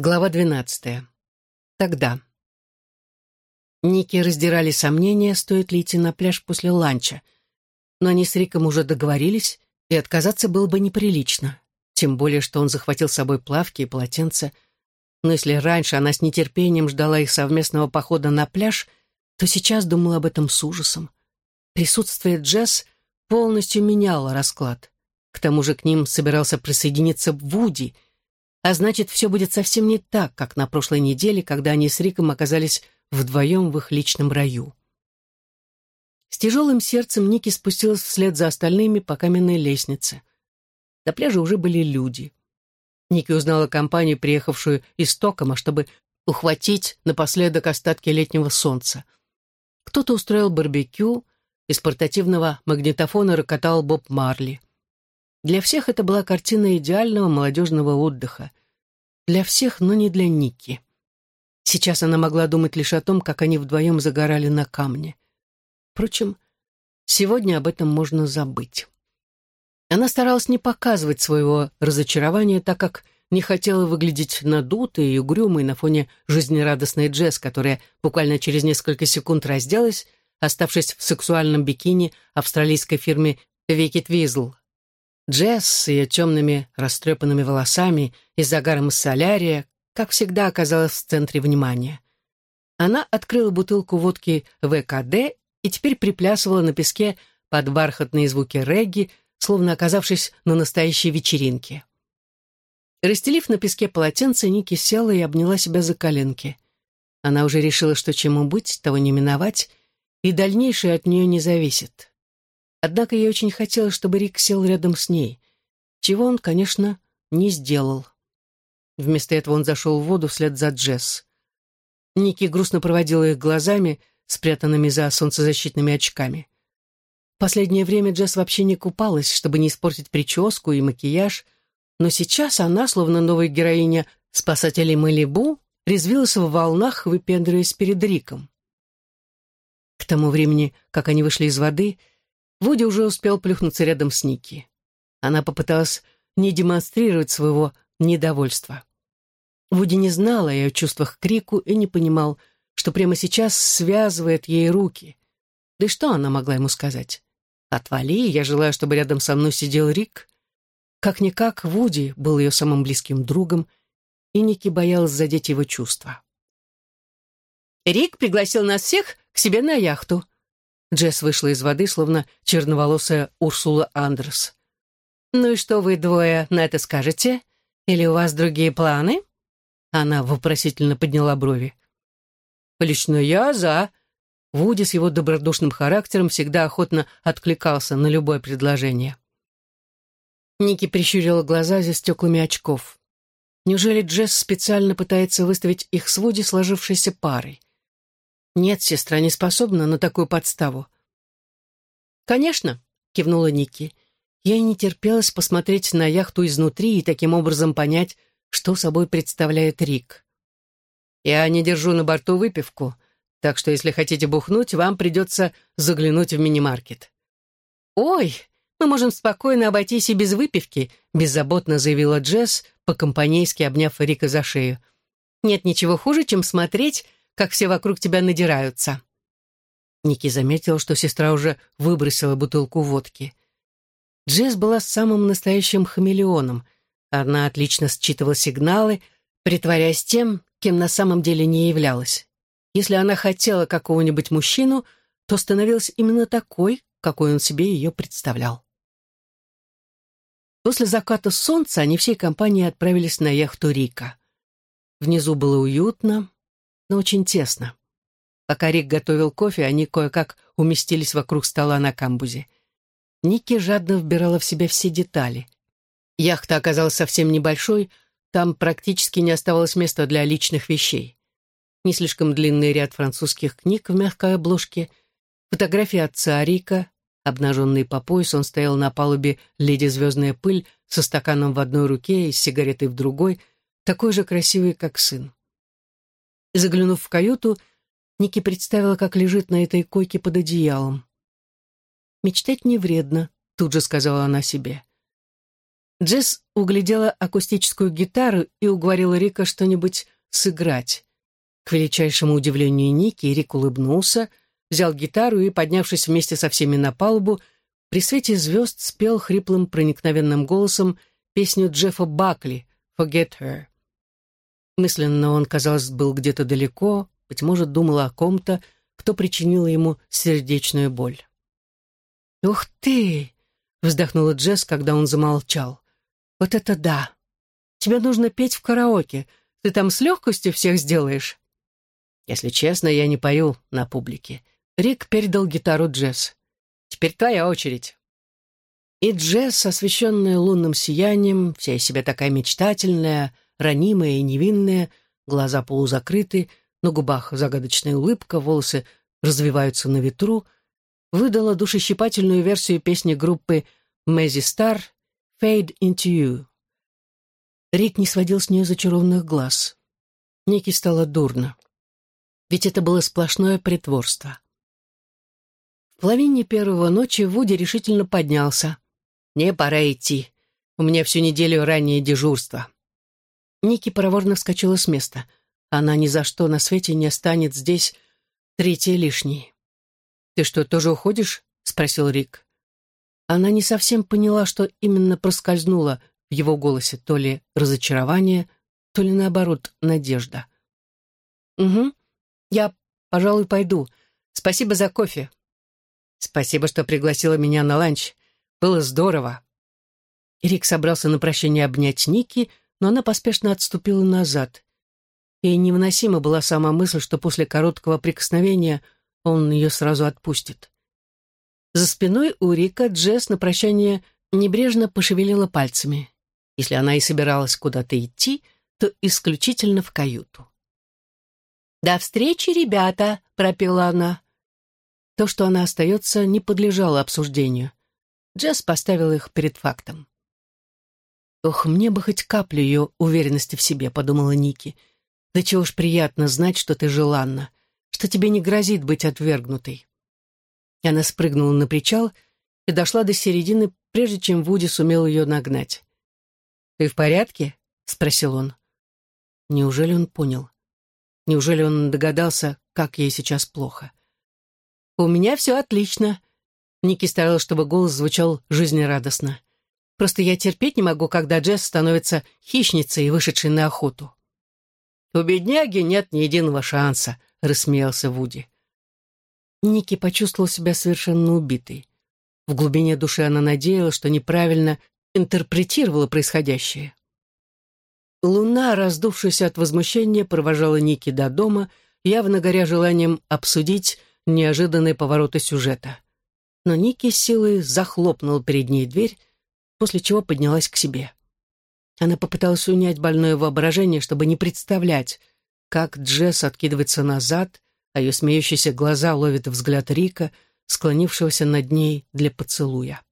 Глава двенадцатая. Тогда. Ники раздирали сомнения, стоит ли идти на пляж после ланча. Но они с Риком уже договорились, и отказаться было бы неприлично. Тем более, что он захватил с собой плавки и полотенца. Но если раньше она с нетерпением ждала их совместного похода на пляж, то сейчас думала об этом с ужасом. Присутствие Джесс полностью меняло расклад. К тому же к ним собирался присоединиться Вуди — а значит, все будет совсем не так, как на прошлой неделе, когда они с Риком оказались вдвоем в их личном раю. С тяжелым сердцем Ники спустилась вслед за остальными по каменной лестнице. До пляжа уже были люди. Ники узнала компанию, приехавшую из Токома, чтобы ухватить напоследок остатки летнего солнца. Кто-то устроил барбекю, из портативного магнитофона рокотал Боб Марли. Для всех это была картина идеального молодежного отдыха. Для всех, но не для Ники. Сейчас она могла думать лишь о том, как они вдвоем загорали на камне. Впрочем, сегодня об этом можно забыть. Она старалась не показывать своего разочарования, так как не хотела выглядеть надутой и угрюмой на фоне жизнерадостной Джесс, которая буквально через несколько секунд разделась, оставшись в сексуальном бикини австралийской фирме Викит Визл, Джесс с ее темными растрепанными волосами и загаром солярия, как всегда, оказалась в центре внимания. Она открыла бутылку водки ВКД и теперь приплясывала на песке под бархатные звуки регги, словно оказавшись на настоящей вечеринке. Расстелив на песке полотенце, Ники села и обняла себя за коленки. Она уже решила, что чему быть, того не миновать, и дальнейшее от нее не зависит. Однако ей очень хотелось, чтобы Рик сел рядом с ней, чего он, конечно, не сделал. Вместо этого он зашел в воду вслед за Джесс. Ники грустно проводила их глазами, спрятанными за солнцезащитными очками. В последнее время Джесс вообще не купалась, чтобы не испортить прическу и макияж, но сейчас она, словно новая героиня спасателей Малибу, резвилась в волнах, выпендриваясь перед Риком. К тому времени, как они вышли из воды, Вуди уже успел плюхнуться рядом с Ники. Она попыталась не демонстрировать своего недовольства. Вуди не знал о ее чувствах к Рику и не понимал, что прямо сейчас связывает ей руки. Да и что она могла ему сказать? «Отвали, я желаю, чтобы рядом со мной сидел Рик». Как-никак, Вуди был ее самым близким другом, и Ники боялась задеть его чувства. «Рик пригласил нас всех к себе на яхту», Джесс вышла из воды, словно черноволосая Урсула Андерс. «Ну и что вы двое на это скажете? Или у вас другие планы?» Она вопросительно подняла брови. «Лично я за». Вуди с его добродушным характером всегда охотно откликался на любое предложение. Ники прищурила глаза за стеклами очков. Неужели Джесс специально пытается выставить их с Вуди сложившейся парой? Нет, сестра не способна на такую подставу. Конечно, кивнула Ники. Я не терпелась посмотреть на яхту изнутри и таким образом понять, что собой представляет Рик. Я не держу на борту выпивку, так что если хотите бухнуть, вам придется заглянуть в мини-маркет. Ой, мы можем спокойно обойтись и без выпивки, беззаботно заявила Джесс, по-компанейски обняв Рика за шею. Нет ничего хуже, чем смотреть, как все вокруг тебя надираются». Ники заметил, что сестра уже выбросила бутылку водки. Джесс была самым настоящим хамелеоном. Она отлично считывала сигналы, притворяясь тем, кем на самом деле не являлась. Если она хотела какого-нибудь мужчину, то становилась именно такой, какой он себе ее представлял. После заката солнца они всей компанией отправились на яхту Рика. Внизу было уютно, но очень тесно. Пока Рик готовил кофе, они кое-как уместились вокруг стола на камбузе. Ники жадно вбирала в себя все детали. Яхта оказалась совсем небольшой, там практически не оставалось места для личных вещей. Не слишком длинный ряд французских книг в мягкой обложке, фотографии отца Рика, обнаженный по пояс, он стоял на палубе «Леди Звездная пыль» со стаканом в одной руке и сигаретой в другой, такой же красивый, как сын. Заглянув в каюту, Ники представила, как лежит на этой койке под одеялом. «Мечтать не вредно», — тут же сказала она себе. Джесс углядела акустическую гитару и уговорила Рика что-нибудь сыграть. К величайшему удивлению Ники Рик улыбнулся, взял гитару и, поднявшись вместе со всеми на палубу, при свете звезд спел хриплым проникновенным голосом песню Джеффа Бакли «Forget Her». Мысленно он, казалось, был где-то далеко, быть может, думал о ком-то, кто причинил ему сердечную боль. «Ух ты!» — вздохнула Джесс, когда он замолчал. «Вот это да! Тебе нужно петь в караоке. Ты там с легкостью всех сделаешь?» «Если честно, я не пою на публике». Рик передал гитару Джесс. «Теперь твоя очередь». И Джесс, освещенная лунным сиянием, вся из себя такая мечтательная, ранимая и невинная, глаза полузакрыты, на губах загадочная улыбка, волосы развиваются на ветру, выдала душещипательную версию песни группы «Мэзи Стар» «Fade into You». Рик не сводил с нее зачарованных глаз. Нике стало дурно. Ведь это было сплошное притворство. В половине первого ночи Вуди решительно поднялся. «Мне пора идти. У меня всю неделю раннее дежурство». Ники проворно вскочила с места. Она ни за что на свете не станет здесь третьей лишней. «Ты что, тоже уходишь?» — спросил Рик. Она не совсем поняла, что именно проскользнуло в его голосе, то ли разочарование, то ли, наоборот, надежда. «Угу, я, пожалуй, пойду. Спасибо за кофе». «Спасибо, что пригласила меня на ланч. Было здорово». Рик собрался на прощание обнять Ники, но она поспешно отступила назад. Ей невыносима была сама мысль, что после короткого прикосновения он ее сразу отпустит. За спиной у Рика Джесс на прощание небрежно пошевелила пальцами. Если она и собиралась куда-то идти, то исключительно в каюту. «До встречи, ребята!» — пропела она. То, что она остается, не подлежало обсуждению. Джесс поставил их перед фактом. «Ох, мне бы хоть каплю ее уверенности в себе», — подумала Ники. «Да чего ж приятно знать, что ты желанна, что тебе не грозит быть отвергнутой». И она спрыгнула на причал и дошла до середины, прежде чем Вуди сумел ее нагнать. «Ты в порядке?» — спросил он. Неужели он понял? Неужели он догадался, как ей сейчас плохо? «У меня все отлично», — Ники старалась, чтобы голос звучал жизнерадостно. Просто я терпеть не могу, когда Джесс становится хищницей, вышедшей на охоту». «У бедняги нет ни единого шанса», — рассмеялся Вуди. Ники почувствовал себя совершенно убитой. В глубине души она надеялась, что неправильно интерпретировала происходящее. Луна, раздувшись от возмущения, провожала Ники до дома, явно горя желанием обсудить неожиданные повороты сюжета. Но Ники силой захлопнул перед ней дверь после чего поднялась к себе. Она попыталась унять больное воображение, чтобы не представлять, как Джесс откидывается назад, а ее смеющиеся глаза ловят взгляд Рика, склонившегося над ней для поцелуя.